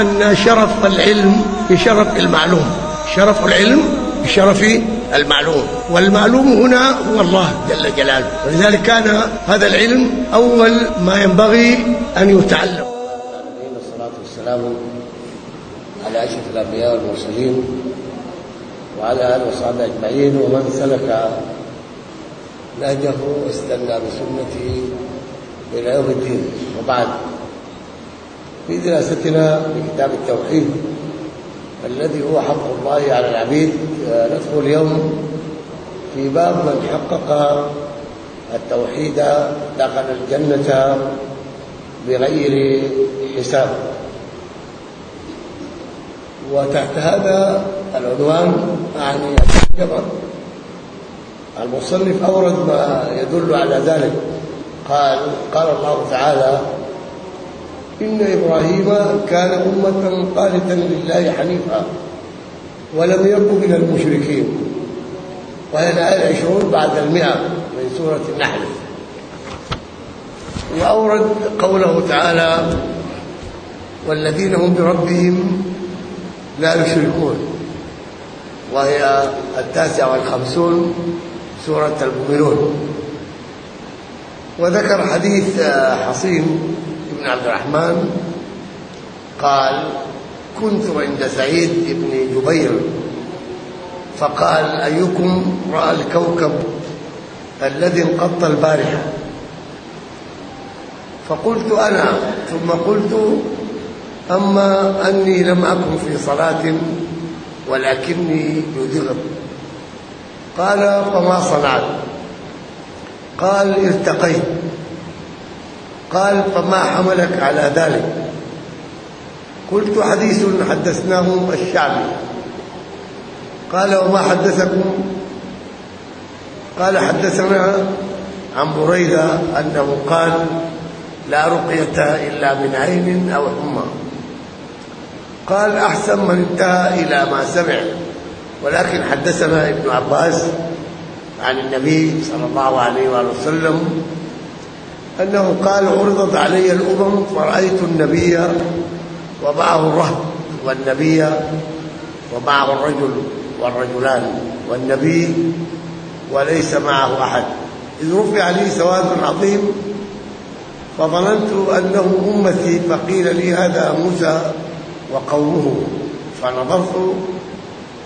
أن شرف العلم بشرف المعلوم. شرف العلم بشرف المعلوم. والمعلوم هنا هو الله جل جلاله. ولذلك كان هذا العلم أول ما ينبغي أن يتعلم. والصلاة والسلام على أشرف الأنبياء والمرسلين وعلى آله وصحبه أجمعين ومن سلك نهجه واستنى بسنته إلى يوم الدين. وبعد. في دراستنا لكتاب التوحيد الذي هو حق الله على العبيد. آه، ندخل اليوم في باب من حقق التوحيد دخل الجنة بغير حساب. وتحت هذا العنوان يعني الترجمة المصنف أورد ما يدل على ذلك. قال قال الله تعالى إن إبراهيم كان أمة قانتا لله حنيفا ولم يكن من المشركين. وهي الآية العشرون بعد المئة من سورة النحل. وأورد قوله تعالى والذين هم بربهم لا يشركون. وهي التاسعة والخمسون سورة المؤمنون. وذكر حديث حصين بن عبد الرحمن قال كنت عند سعيد بن جبير. فقال أيكم رأى الكوكب الذي انقض البارحة؟ فقلت أنا. ثم قلت أما أني لم أكن في صلاة ولكني يدغر قال فما صنعت؟ قال ارتقيت قال فما حملك على ذلك. قلت حديث حدثناه الشعبي. قال وما حدثكم؟ قال حدثنا عن بريدة أنه قال لا رقية إلا من عين أو حمى. قال أحسن من انتهى إلى ما سمع. ولكن حدثنا ابن عباس عن النبي صلى الله عليه وآله وسلم أنه قال عرضت علي الأمم فرأيت النبي ومعه الرهب والنبي ومعه الرجل والرجلان والنبي وليس معه أحد. إذ رفع لي سواد عظيم فظننت أنه أمتي فقيل لي هذا موسى وقومه. فنظرت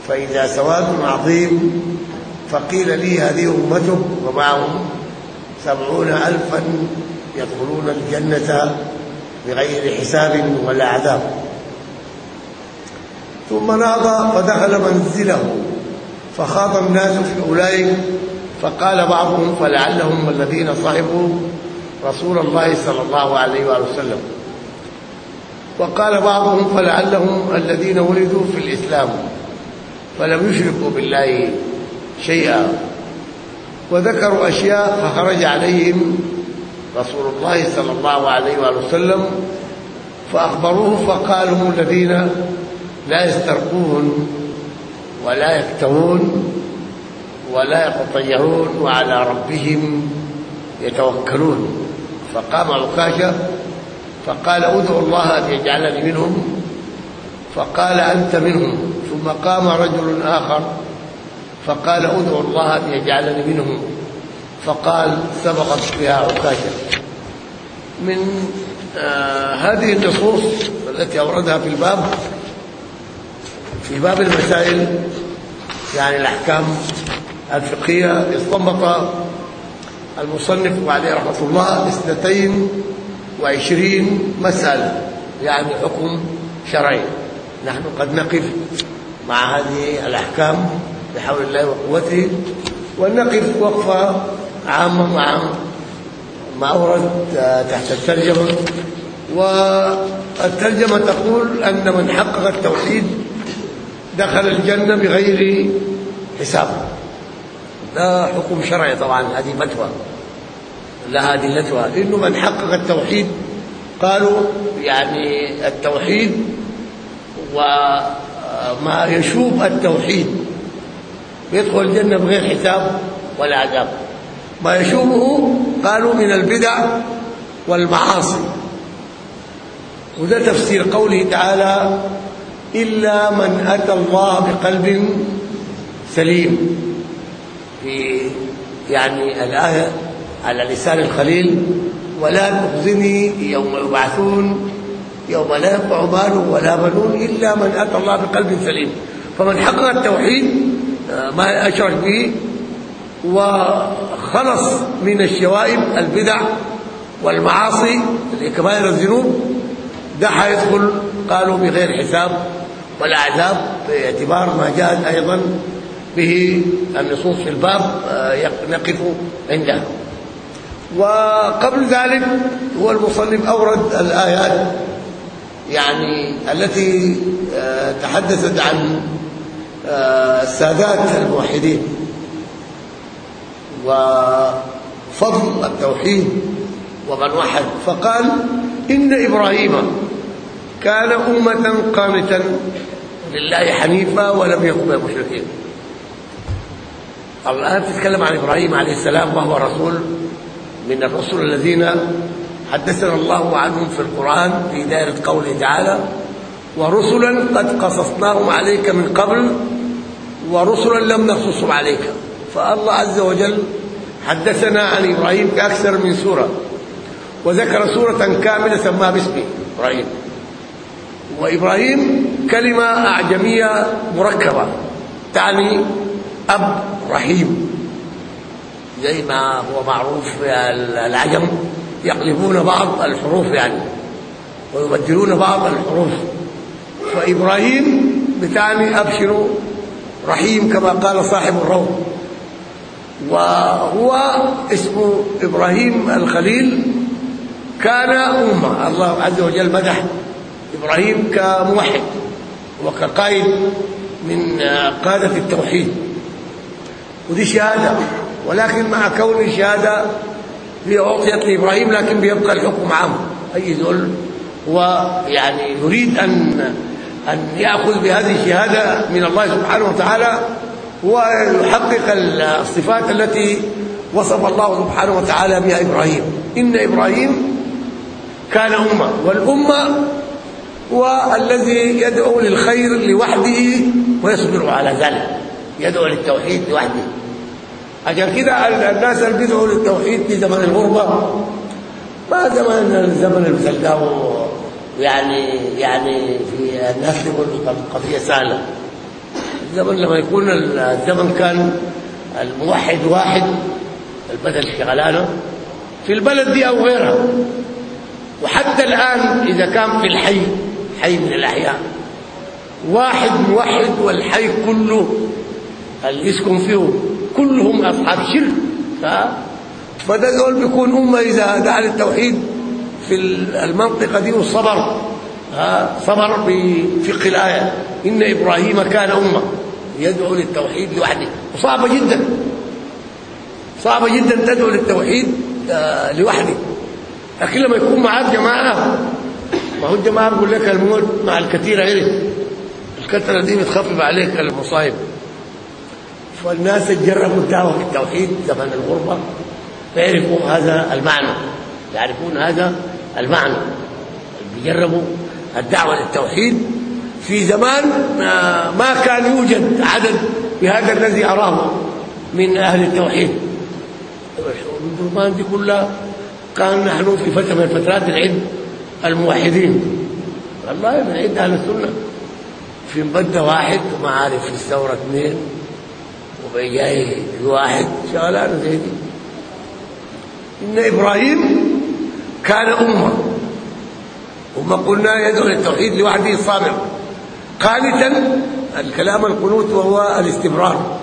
فإذا سواد عظيم فقيل لي هذه أمته ومعهم سبعون ألفا يدخلون الجنة بغير حساب ولا عذاب. ثم نهض فدخل منزله فخاض الناس في أولئك فقال بعضهم فلعلهم الذين صحبوا رسول الله صلى الله عليه وآله وسلم. وقال بعضهم فلعلهم الذين ولدوا في الإسلام فلم يشركوا بالله شيئا. وذكروا أشياء فخرج عليهم رسول الله صلى الله عليه وآله وسلم فأخبروه فقال هم الذين لا يسترقون ولا يكتوون ولا يتطيرون وعلى ربهم يتوكلون. فقام عكاشة فقال ادعو الله أن يجعلني منهم. فقال أنت منهم. ثم قام رجل آخر فقال ادعو الله أن يجعلني منهم. فقال سبقت بها عكاشة من آه هذه النصوص التي أوردها في الباب في باب المسائل يعني الأحكام الفقهية استنبط المصنف عليه رحمة الله اثنتين وعشرين مسألة يعني حكم شرعي. نحن قد نقف مع هذه الأحكام. بحول الله وقوته. ونقف وقفة عامة مع ما أورد تحت الترجمة. والترجمة تقول أن من حقق التوحيد دخل الجنة بغير حساب. ده حكم شرعي طبعا هذه فتوى. لها ادلتها إنه من حقق التوحيد قالوا يعني التوحيد وما يشوب التوحيد. يدخل الجنة بغير حساب ولا عذاب. ما يشوبه قالوا من البدع والمعاصي. وده تفسير قوله تعالى إلا من أتى الله بقلب سليم. في يعني الآية على لسان الخليل ولا تخزني يوم يبعثون يوم لا ينفع مال ولا بنون إلا من أتى الله بقلب سليم. فمن حقق التوحيد ما اشرك به وخلص من الشوائب البدع والمعاصي كبائر الذنوب. ده حيدخل قالوا بغير حساب ولا عذاب باعتبار ما جاءت أيضا به النصوص في الباب آه، نقف عندها وقبل ذلك هو المصنف أورد الآيات يعني التي آه، تحدثت عن آه، السادات الموحدين وفضل التوحيد ومن وحد. فقال إن إبراهيم كان أمة قانتا لله حنيفا ولم يكن من المشركين. الآن تتكلم عن إبراهيم عليه السلام وهو رسول من الرسل الذين حدثنا الله عنهم في القرآن في دائرة قوله تعالى ورسلا قد قصصناهم عليك من قبل ورسلا لم نقصصهم عليك. فالله عز وجل حدثنا عن إبراهيم في أكثر من سورة وذكر سورة كاملة سماها باسمه إبراهيم. وإبراهيم كلمة أعجمية مركبة تعني أب رحيم. زي ما هو معروف العجم يقلبون بعض الحروف يعني ويبدلون بعض الحروف. فإبراهيم بتعني أبشروا رحيم كما قال صاحب الروض. وهو اسمه إبراهيم الخليل كان أمة. الله عز وجل مدح إبراهيم كموحد وكقائد من قادة التوحيد. ودي شهادة ولكن مع كون الشهادة هي أعطيت لإبراهيم لكن بيبقى الحكم عام. أي ذل هو يعني يريد أن أن يأخذ بهذه الشهادة من الله سبحانه وتعالى ويحقق الصفات التي وصف الله سبحانه وتعالى بها إبراهيم. إن إبراهيم كان أمة والأمة هو الذي يدعو للخير لوحده ويصبر على ذلك يدعو للتوحيد لوحده. عشان كده الناس اللي بيدعوا للتوحيد في زمن الغربة ما زمن الزمن اللي يعني يعني في الناس تقول القضية سهلة. الزمن لما يكون الزمن كان الموحد واحد البدل شغلانة. في البلد دي أو غيرها. وحتى الآن إذا كان في الحي حي من الأحياء. واحد موحد والحي كله اللي يسكن فيه كلهم أصحاب شرك. ف فده بيكون أمة إذا دعا للتوحيد في المنطقة دي والصبر ها صبر بفقه الآية. إن إبراهيم كان أمة. يدعو للتوحيد لوحده. وصعبه جدا. صعبه جدا تدعو للتوحيد آه، لوحده. لكن لما يكون معاك جماعة ما هو الجماعة بيقول لك الموت مع الكثير عرف الكثرة دي بتخفف عليك المصايب. فالناس تجربوا الدعوة بالتوحيد زمن الغربة. فيعرفوا هذا المعنى. يعرفون هذا المعنى. بيجربوا الدعوة للتوحيد في زمان ما كان يوجد عدد بهذا الذي أراه من أهل التوحيد. الظلمان دي كلها كان نحن في فترة من فترات العلم الموحدين. والله من عند أهل السنة. في مبدأ واحد وما عارف في الثورة اثنين وجاي في واحد شغلانة زي دي. إن إبراهيم كان أمه. وما قلنا يدعو للتوحيد لوحده صامر قانتا الكلام القنوت وهو الاستمرار.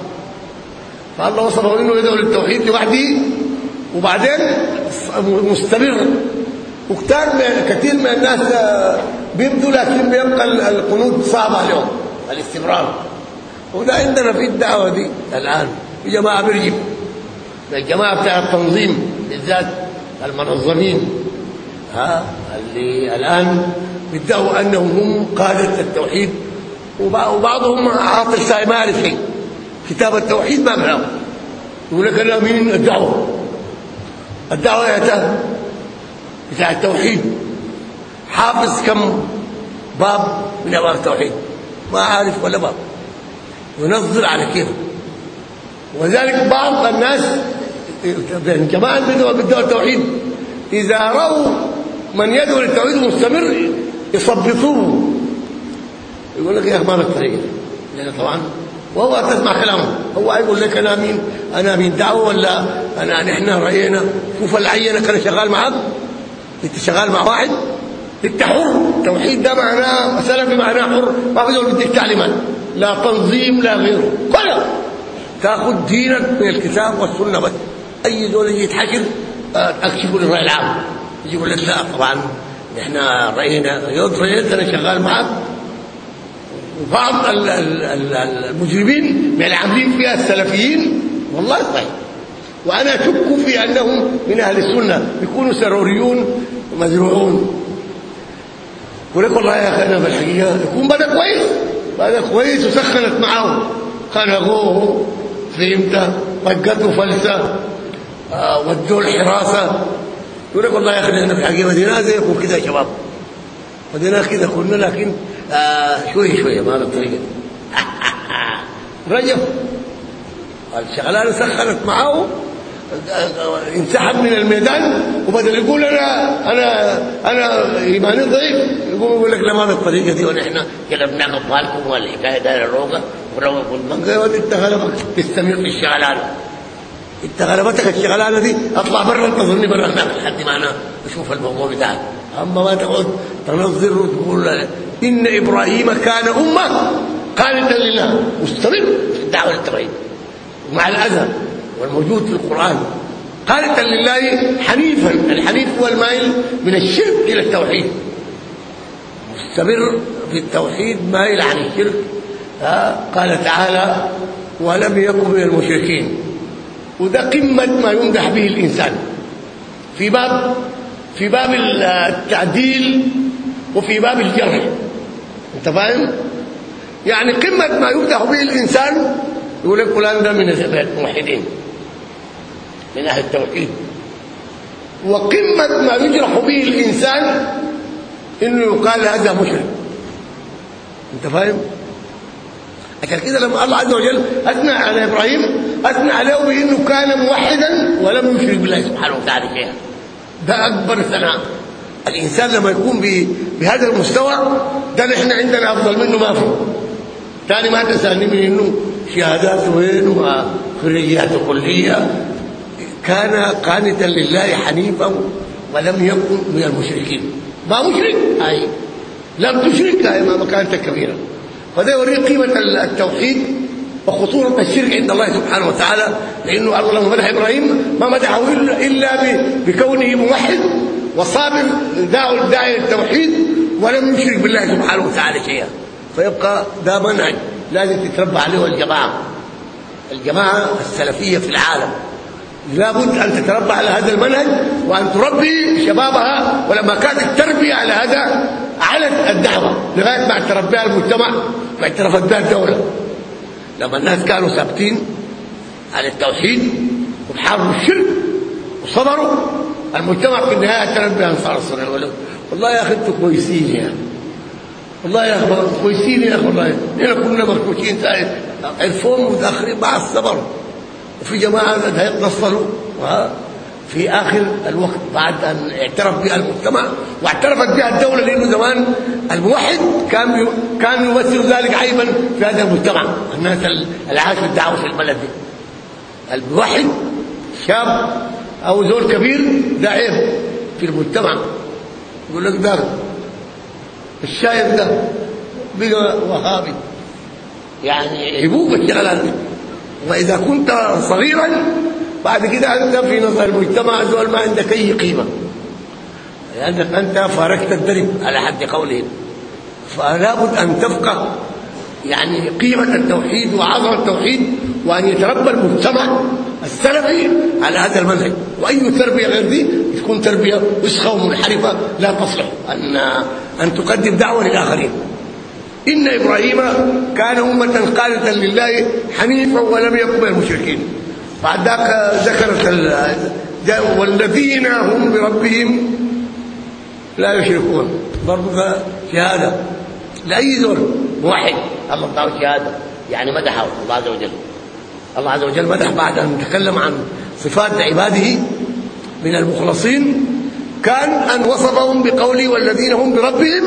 فالله وصفه إنه يدعو للتوحيد لوحده وبعدين مستمر. من كثير من الناس بيبدوا لكن بيبقى القنوت صعب عليهم. الاستمرار. وده عندنا في الدعوة دي الآن. في جماعة بيرجم الجماعة بتاع التنظيم بالذات المنظمين. اللي الآن بيدعوا أنهم هم قادة التوحيد وبعضهم عاطل ما يعرف شيء. كتاب التوحيد ما معه. يقول لك أنا مين الدعوة؟ الدعوة يا بتاع التوحيد. حافظ كم باب من أبواب التوحيد؟ ما عارف ولا باب. ينظر على كيف. وذلك بعض الناس جماعة بدوا بدوا التوحيد إذا رأوا من يدعو للتوحيد مستمر يصبطوه. يقول لك يا أخي ما الطريقة لأن طبعا. وهو تسمع كلامه. هو يقول لك أنا مين؟ أنا مين دعوة ولا أنا نحن رأينا؟ شوف العينة كان شغال معك أنت شغال مع واحد؟ أنت حر. التوحيد ده معناه سلفي معناه حر. ما دول بدك تعليمات لا تنظيم لا غيره. كله. تأخذ دينك من الكتاب والسنة بس. أي دول يجي يتحكر اكشفوا للرأي العام. يقول لك لا طبعا إحنا رأينا يوم أنا شغال معك وبعض المجرمين من العاملين فيها السلفيين. والله صحيح وأنا أشك في أنهم من أهل السنة يكونوا سروريون مزروعون يقول لك والله يا أخي أنا في الحقيقة يكون بدا كويس بدا كويس وسخنت معه خنقوه فهمت طقته فلسة آه ودوه الحراسة. يقول لك والله يا أخي إحنا في الحقيقة مدينة زيكم كده يا شباب. مدينة كده كنا لكن آه شوية شوية ما الطريقة رجب. الشغلانه سخنت معه. انسحب من الميدان وبدل يقول أنا أنا أنا إيماني ضعيف. يقول يقول لك لا ما بالطريقة دي ونحن قلبنا قبالكم والحكاية دايرة الروقه والروقه والمنقه وانت غلبك تستمر في الشغلانه انت غلبتك الشغلانه دي اطلع برا انتظرني برا هناك لحد ما أنا أشوف الموضوع بتاعك. اما ما تقعد تنظر وتقول إن إبراهيم كان أمة قانتا لله. مستمر في الدعوة للتوحيد ومع الأذى والموجود في القرآن قانتا لله حنيفا الحنيف هو المائل من الشرك إلى التوحيد. مستمر في التوحيد مائل عن الشرك. قال تعالى ولم يكن من المشركين. وده قمة ما يمدح به الإنسان. في باب في باب التعديل وفي باب الجرح. أنت فاهم؟ يعني قمة ما يمدح به الإنسان يقول لك فلان ده من الموحدين من أهل التوحيد. وقمة ما يجرح به الإنسان إنه يقال هذا مشرك. أنت فاهم؟ عشان كده لما الله عز وجل أثنى على إبراهيم أثنى عليه بأنه كان موحدا ولم يشرك بالله سبحانه وتعالى شيئا. ده أكبر ثناء. الإنسان لما يكون بهذا المستوى ده نحن عندنا أفضل منه ما في ثاني ما تسألني من إنه شهادات وين وخريجات كلية. كان قانتا لله حنيفا ولم يكن من المشركين. ما مشرك؟ أي. لم تشرك اي ما كانت كبيرة. فده يوريك قيمة التوحيد وخطورة الشرك عند الله سبحانه وتعالى لأنه الله لما مدح إبراهيم ما مدحه الا بكونه موحد وصابر داعي داعي للتوحيد ولم يشرك بالله سبحانه وتعالى شيئا. فيبقى ده منهج لازم تتربى عليه الجماعة. الجماعة السلفية في العالم. لابد أن تتربى على هذا المنهج وأن تربي شبابها ولما كانت التربيه على هذا علت الدعوة لغاية ما اعترف بها المجتمع. واعترفت بها الدولة لما الناس كانوا ثابتين على التوحيد وحاربوا الشرك وصبروا المجتمع في النهاية اعترف بها أنصار السنة والله يا أخي أنتم كويسين يعني والله يا أخي كويسين يا أخي والله. إحنا كنا مركوشين عرفوهم متاخرين مع الصبر. وفي جماعة نصلوا في آخر الوقت بعد أن اعترف بها المجتمع واعترفت بها الدولة لأنه زمان الموحد كان كان يمثل ذلك عيبا في هذا المجتمع الناس اللي عاشوا الدعوة في البلد دي. الموحد شاب أو زول كبير ده عيب في المجتمع. يقول لك ده الشايب ده بقى وهابي. يعني عيبوك الشغلات دي وإذا كنت صغيرا بعد كده أنت في نظر المجتمع دول ما عندك أي قيمة. لأنك أنت فارقت الدرب على حد قولهم فلا بد أن تفقه يعني قيمة التوحيد وعظمة التوحيد وأن يتربى المجتمع السلفي على هذا المنهج. وأي تربية غير دي تكون تربية وسخة ومنحرفة لا تصلح. أن أن تقدم دعوة للآخرين. إن إبراهيم كان أمة قانتا لله حنيفا ولم يكن من المشركين. بعد ذاك ذكرت والذين هم بربهم لا يشركون. برضه شهادة. لأي زول موحد. الله تعالى شهادة. يعني مدحه الله عز وجل. الله عز وجل مدح بعد أن تكلم عن صفات عباده من المخلصين. كان أن وصفهم بقوله والذين هم بربهم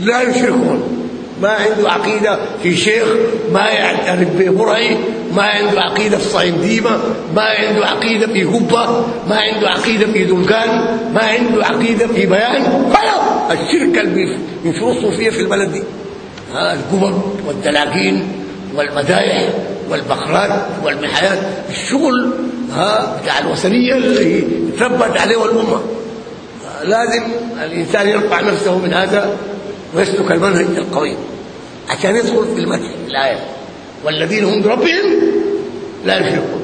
لا يشركون. ما عنده عقيدة في شيخ ما يعترف ببرعي ما عنده عقيدة في صايم ديمه ما عنده عقيدة في هبه ما عنده عقيدة في دلقان ما عنده عقيدة في بيان. خلاص الشرك اللي شروط الصوفيه في البلد دي. القبر والدلاقين والمدايح والبقرات والمحيات الشغل ها بتاع الوثنية اللي تربت عليه الأمة. لازم الإنسان يرفع نفسه من هذا. ويسلك المنهج القوي عشان يدخل في المدح الايه والذين هم بربهم لا يشركون.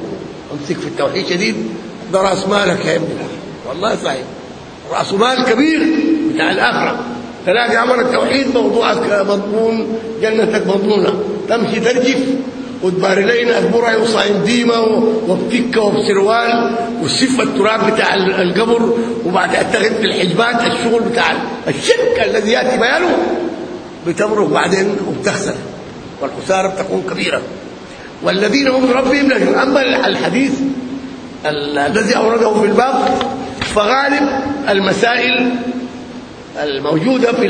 أمسك في التوحيد شديد. ده رأس مالك يا ابني. والله صحيح. رأس مال كبير بتاع الآخرة. تلاقي عمل التوحيد موضوعك مضمون جنتك مضمونة. تمشي ترجف. وتباري لنا برعي وصايم ديمه وبتكه وبسروال وسف التراب بتاع القبر وبعد في الحجبات الشغل بتاع الشرك الذي ياتي بيانه بتمرق بعدين وبتخسر والخساره بتكون كبيره والذين هم بربهم لكن اما الحديث الذي اورده في الباب فغالب المسائل الموجوده في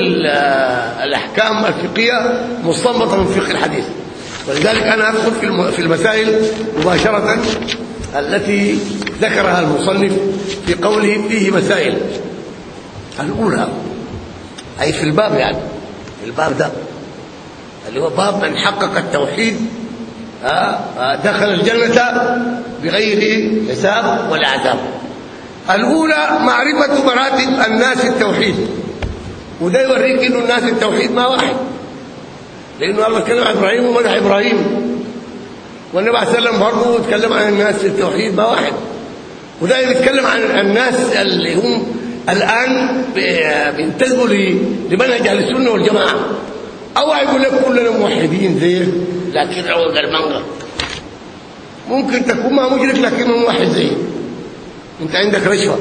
الاحكام الفقهيه مستنبطه من فقه الحديث ولذلك أنا أدخل في في المسائل مباشرة التي ذكرها المصنف في قوله فيه مسائل. الأولى أي في الباب يعني في الباب ده اللي هو باب من حقق التوحيد دخل الجنة بغير حساب ولا عذاب. الأولى معرفة مراتب الناس التوحيد. وده يوريك إنه الناس التوحيد ما واحد. لأنه الله اتكلم عن إبراهيم ومدح إبراهيم. والنبي عليه السلام برضه اتكلم عن الناس التوحيد ما واحد. وده يتكلم عن الناس اللي هم الآن بينتسبوا لمنهج أهل السنة والجماعة. أو يقول لك كلنا موحدين زيك لكن عود المانجا ممكن تكون ما مشرك لكن موحد زيك. أنت عندك رشوة.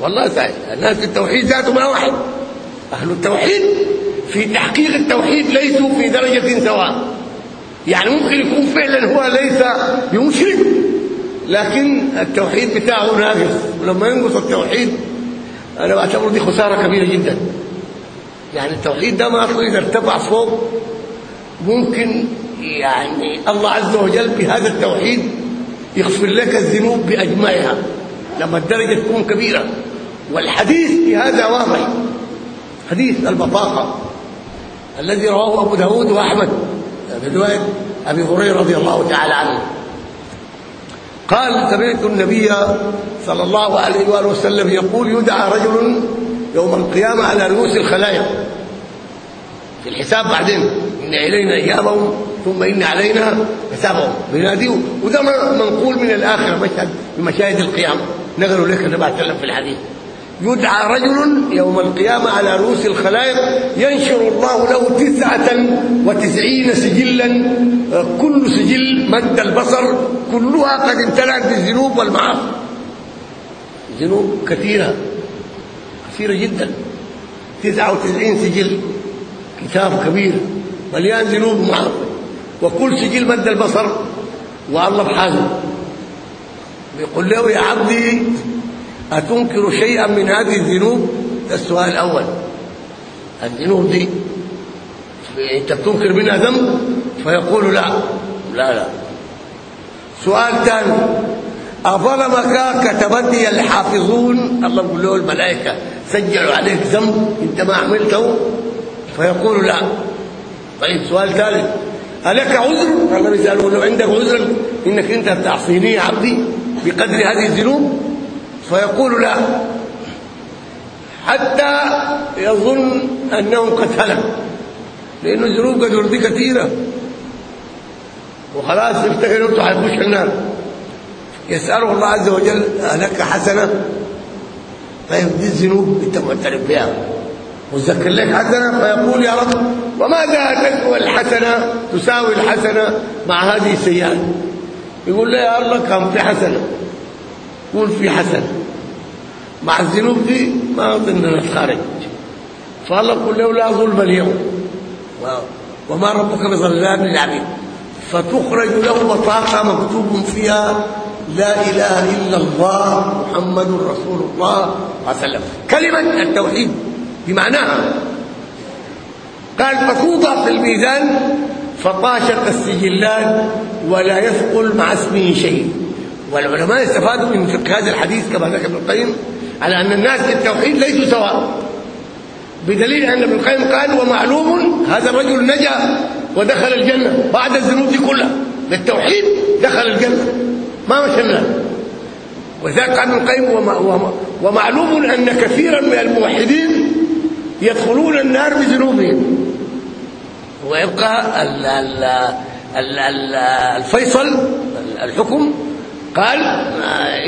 والله تعالى الناس التوحيد ذاته ما واحد. أهل التوحيد في تحقيق التوحيد ليسوا في درجة سواء. يعني ممكن يكون فعلا هو ليس بمشرك لكن التوحيد بتاعه ناقص ولما ينقص التوحيد أنا بعتبر دي خسارة كبيرة جدا. يعني التوحيد ده ما أصلا إذا ارتفع فوق ممكن يعني الله عز وجل بهذا التوحيد يغفر لك الذنوب بأجمعها لما الدرجة تكون كبيرة. والحديث في هذا واضح. حديث البطاقة. الذي رواه أبو داود وأحمد بروايه أبي هريرة رضي الله تعالى عنه. قال سمعت النبي صلى الله عليه وآله وسلم يقول يدعى رجل يوم القيامة على رؤوس الخلائق. في الحساب بعدين إن إلينا إيابهم ثم إن علينا حسابهم. بيناديه وده منقول من الاخره مشهد من مشاهد القيامة. نقلوا لك النبي عليه في الحديث. يدعى رجل يوم القيامة على رؤوس الخلائق ينشر الله له تسعة وتسعين سجلا كل سجل مد البصر كلها قد امتلأت بالذنوب والمعاصي ذنوب كثيرة كثيرة جدا. تسعة وتسعين سجل كتاب كبير مليان ذنوب ومعاصي وكل سجل مد البصر والله بحاله بيقول له يا عبدي أتنكر شيئا من هذه الذنوب؟ ده السؤال الأول. الذنوب دي أنت بتنكر منها ذنب؟ فيقول لا. لا لا. سؤال ثاني أظلمك كتبتي الحافظون؟ الله يقول له الملائكة سجلوا عليك ذنب أنت ما عملته؟ فيقول لا. طيب سؤال ثالث ألك عذر؟ الله بيسأله لو عندك عذر؟ إنك أنت تعصيني يا عبدي بقدر هذه الذنوب؟ فيقول لا. حتى يظن أنهم قد هلكوا لأنه الذنوب قد دي كثيرة. وخلاص يفتكر انه حيخش النار. يسأله الله عز وجل لك حسنة. طيب دي الذنوب أنت معترف بها. وذكر لك حسنة؟ فيقول يا رب وماذا تسوى الحسنة تساوي الحسنة مع هذه السيئات يقول له يا الله كان في حسنة. يقول في حسنه مع الذنوب دي ما أظن نتخارج. فالله يقول له لا ظلم اليوم. وما ربك بظلام للعبيد. فتخرج له بطاقه مكتوب فيها لا إله إلا الله محمد رسول الله صلى الله عليه وسلم. كلمة التوحيد بمعناها قال فتوضع في الميزان فطاشت السجلات ولا يثقل مع اسمه شيء. والعلماء استفادوا من فقه هذا الحديث كما ذكر ابن القيم على أن الناس في التوحيد ليسوا سواء. بدليل أن ابن القيم قال ومعلوم هذا الرجل نجا ودخل الجنة بعد الذنوب دي كلها. بالتوحيد دخل الجنة. ما مشى النار وذلك قال ابن القيم ومعلوم أن كثيرا من الموحدين يدخلون النار بذنوبهم. ويبقى ال ال ال الفيصل الحكم قال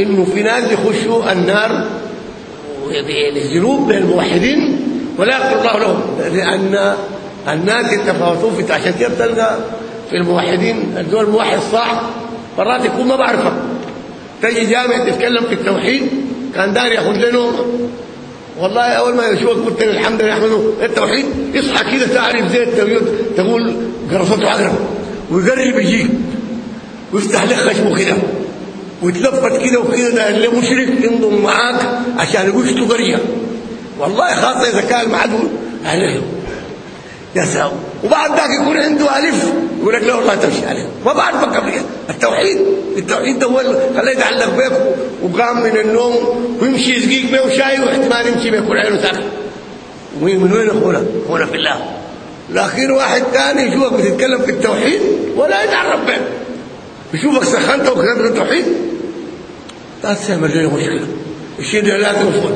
إنه في ناس يخشوا النار بالذنوب من الموحدين ولا يغفر الله لهم لأن الناس يتفاوتون في عشان كده تلقى في الموحدين؟ الدول الموحد صح مرات يكون ما بعرفك تجي جامع تتكلم في التوحيد كان داري ياخذ له والله أول ما يشوفك قلت له الحمد لله احمده التوحيد يصحى كده تعرف زي التوحيد تقول قرصته عقرب ويقرب يجيك ويفتح لك خشمه كده. ويتلفت كده وكده ده اللي مشرك ينضم معاك عشان يقشطوا قريه والله خاصة إذا كان معدو أهله. يا سلام. وبعد ذاك يكون عنده ألف يقول لك لا والله تمشي عليه. ما بعرفك قبل. التوحيد التوحيد ده هو خليه يتعلق بيك وقام من النوم ويمشي يسقيك بيه وشاي واحتمال يمشي يكون عينه ساكت من وين أخونا؟ أخونا في الله. لكن واحد ثاني يشوفك بتتكلم في التوحيد؟ ولا يتعرف بك بيشوفك سخنت وكلمت التوحيد؟ لا تعمل لي مشكلة. الشيء ده لا توصل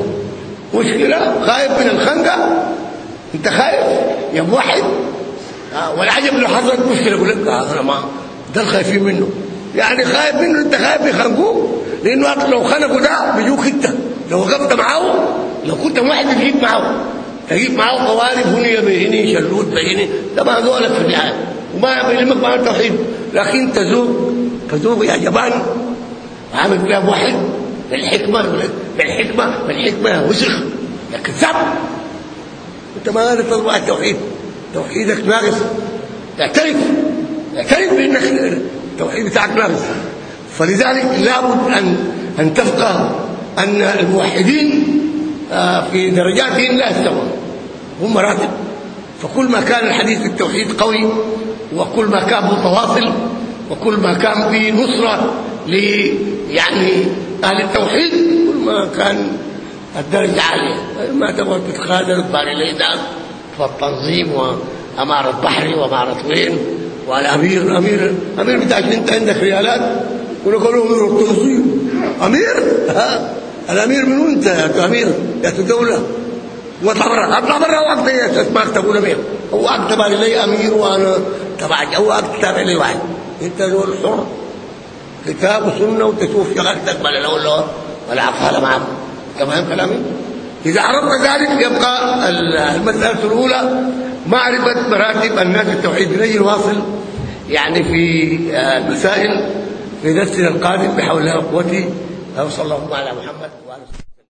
مشكلة؟ خايف من الخنقة؟ أنت خايف؟ يا موحد آه والعجب لو حصلت مشكلة؟ يقول لك أنا ما ده الخايفين منه. يعني خايف منه أنت خايف يخنقوه لأنه لو خنقوا ده بيجوك أنت. لو وقفت معاه لو كنت واحد تجيب معاه تجيب معاه قوارب هني بهني شلوت بهني ده ما ذولك في النهاية. وما بيلمك مع التوحيد. لكن تذوق تذوق يا جبان عامل فيها واحد بالحكمة بالحكمة بالحكمة وسخ. يا كذاب. أنت ما عارف تطبع التوحيد توحيدك ناقص. تعترف. اعترف بأنك التوحيد بتاعك ناقص. فلذلك لابد أن أن تفقه أن الموحدين في درجاتهم لا يستوون. هم مراتب فكل ما كان الحديث في التوحيد قوي وكل ما كان متواصل وكل ما كان في نصرة ل يعني أهل التوحيد كل ما كان الدرجة عالية. ما تبغى تتخاذل تباري ليدا فالتنظيم وأمارة بحري وأمارة وين والأمير امير امير بتاعك أنت عندك ريالات؟ لك امير التنظيم. أمير؟ ها؟ الأمير منو أنت يا أمير يا دولة. واطلع برا اطلع برا واكتب اسمعك تقول امير هو أكتب لي أمير وأنا تبعك هو أكتب لي واحد. انت زول حر. كتاب وسنة وتشوف شغلتك ولا لا ولا ولا عفاله معك تمام كلامي؟ إذا عرفت ذلك يبقى المسألة الأولى معرفة مراتب الناس التوحيد. بنجي واصل يعني في المسائل في درسنا القادم بحول الله وقوته وصلى الله على محمد وعلى